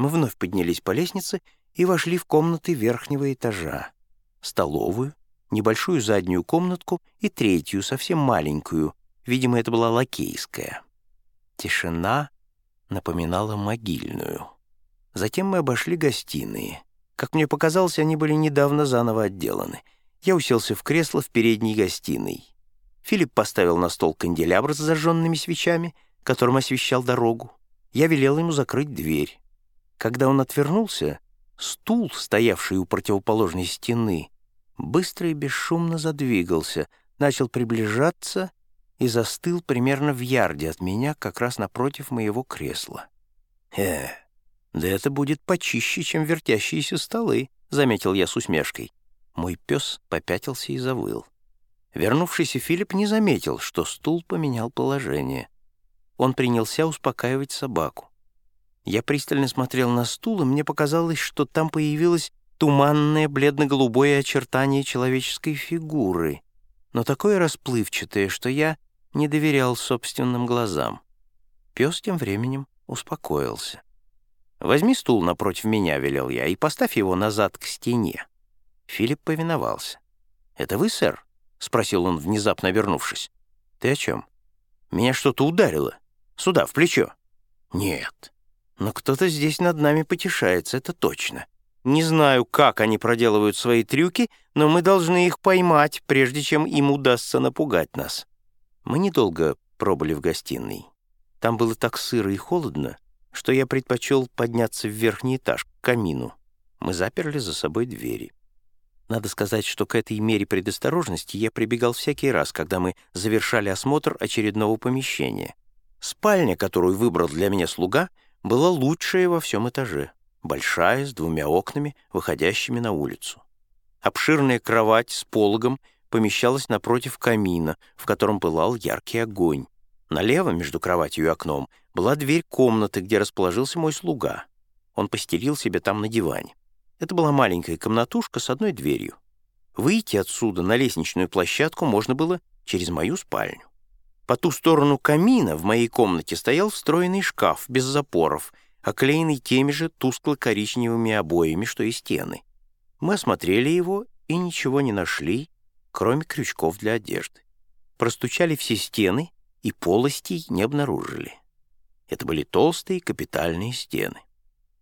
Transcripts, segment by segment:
Мы вновь поднялись по лестнице и вошли в комнаты верхнего этажа. Столовую, небольшую заднюю комнатку и третью, совсем маленькую. Видимо, это была лакейская. Тишина напоминала могильную. Затем мы обошли гостиные. Как мне показалось, они были недавно заново отделаны. Я уселся в кресло в передней гостиной. Филипп поставил на стол канделябр с зажженными свечами, которым освещал дорогу. Я велел ему закрыть дверь. Когда он отвернулся, стул, стоявший у противоположной стены, быстро и бесшумно задвигался, начал приближаться и застыл примерно в ярде от меня, как раз напротив моего кресла. «Э, да это будет почище, чем вертящиеся столы», — заметил я с усмешкой. Мой пес попятился и завыл. Вернувшийся Филипп не заметил, что стул поменял положение. Он принялся успокаивать собаку. Я пристально смотрел на стул, и мне показалось, что там появилось туманное бледно-голубое очертание человеческой фигуры, но такое расплывчатое, что я не доверял собственным глазам. Пес тем временем успокоился. «Возьми стул напротив меня», — велел я, — «и поставь его назад к стене». Филипп повиновался. «Это вы, сэр?» — спросил он, внезапно обернувшись. «Ты о чем?» «Меня что-то ударило. Сюда, в плечо». «Нет. Но кто-то здесь над нами потешается, это точно. Не знаю, как они проделывают свои трюки, но мы должны их поймать, прежде чем им удастся напугать нас». Мы недолго пробыли в гостиной. Там было так сыро и холодно, что я предпочел подняться в верхний этаж, к камину. Мы заперли за собой двери. Надо сказать, что к этой мере предосторожности я прибегал всякий раз, когда мы завершали осмотр очередного помещения. Спальня, которую выбрал для меня слуга, была лучшая во всем этаже. Большая, с двумя окнами, выходящими на улицу. Обширная кровать с пологом помещалась напротив камина, в котором пылал яркий огонь. Налево, между кроватью и окном, была дверь комнаты, где расположился мой слуга. Он постелил себе там на диване. Это была маленькая комнатушка с одной дверью. Выйти отсюда на лестничную площадку можно было через мою спальню. По ту сторону камина в моей комнате стоял встроенный шкаф без запоров, оклеенный теми же тускло-коричневыми обоями, что и стены. Мы осмотрели его и ничего не нашли, кроме крючков для одежды. Простучали все стены и полостей не обнаружили. Это были толстые капитальные стены.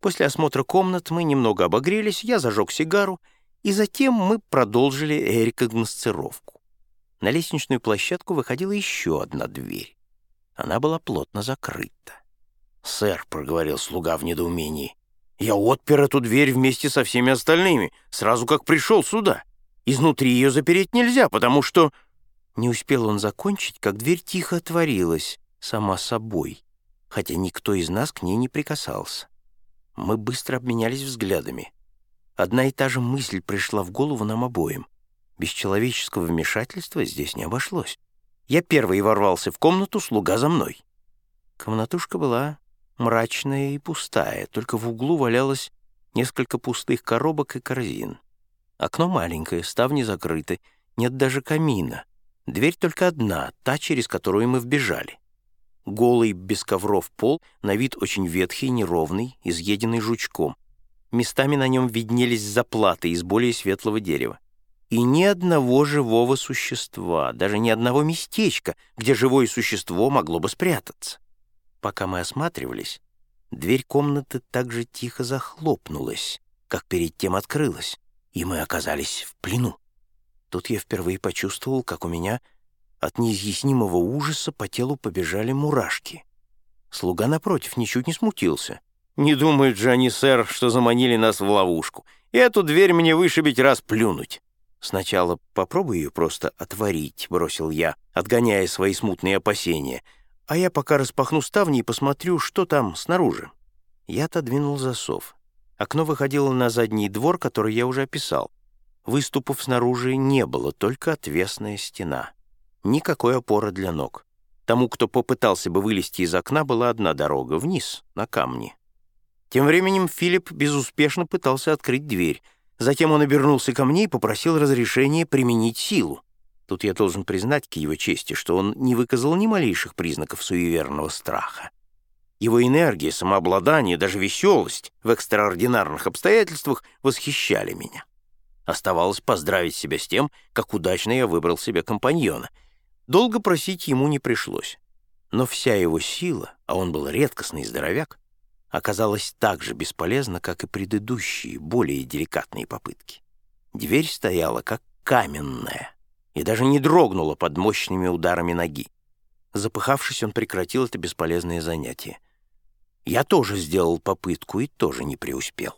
После осмотра комнат мы немного обогрелись, я зажег сигару, и затем мы продолжили рекогносцировку. На лестничную площадку выходила еще одна дверь. Она была плотно закрыта. «Сэр», — проговорил слуга в недоумении, — «я отпер эту дверь вместе со всеми остальными, сразу как пришел сюда. Изнутри ее запереть нельзя, потому что...» Не успел он закончить, как дверь тихо отворилась, сама собой, хотя никто из нас к ней не прикасался. Мы быстро обменялись взглядами. Одна и та же мысль пришла в голову нам обоим. Без человеческого вмешательства здесь не обошлось. Я первый ворвался в комнату, слуга за мной. Комнатушка была мрачная и пустая, только в углу валялось несколько пустых коробок и корзин. Окно маленькое, ставни закрыты, нет даже камина. Дверь только одна, та, через которую мы вбежали. Голый, без ковров пол, на вид очень ветхий, неровный, изъеденный жучком. Местами на нем виднелись заплаты из более светлого дерева. И ни одного живого существа, даже ни одного местечка, где живое существо могло бы спрятаться. Пока мы осматривались, дверь комнаты так же тихо захлопнулась, как перед тем открылась, и мы оказались в плену. Тут я впервые почувствовал, как у меня от неизъяснимого ужаса по телу побежали мурашки. Слуга, напротив, ничуть не смутился. «Не думают же они, сэр, что заманили нас в ловушку. Эту дверь мне вышибить раз плюнуть». «Сначала попробуй ее просто отворить», — бросил я, отгоняя свои смутные опасения. «А я пока распахну ставни и посмотрю, что там снаружи». Я отодвинул засов. Окно выходило на задний двор, который я уже описал. Выступов снаружи не было, только отвесная стена. Никакой опоры для ног. Тому, кто попытался бы вылезти из окна, была одна дорога — вниз, на камни. Тем временем Филипп безуспешно пытался открыть дверь. Затем он обернулся ко мне и попросил разрешения применить силу. Тут я должен признать к его чести, что он не выказал ни малейших признаков суеверного страха. Его энергия, самообладание, даже веселость в экстраординарных обстоятельствах восхищали меня. Оставалось поздравить себя с тем, как удачно я выбрал себе компаньона. Долго просить ему не пришлось. Но вся его сила, а он был редкостный здоровяк, оказалась так же бесполезна, как и предыдущие, более деликатные попытки. Дверь стояла как каменная и даже не дрогнула под мощными ударами ноги. Запыхавшись, он прекратил это бесполезное занятие. Я тоже сделал попытку и тоже не преуспел.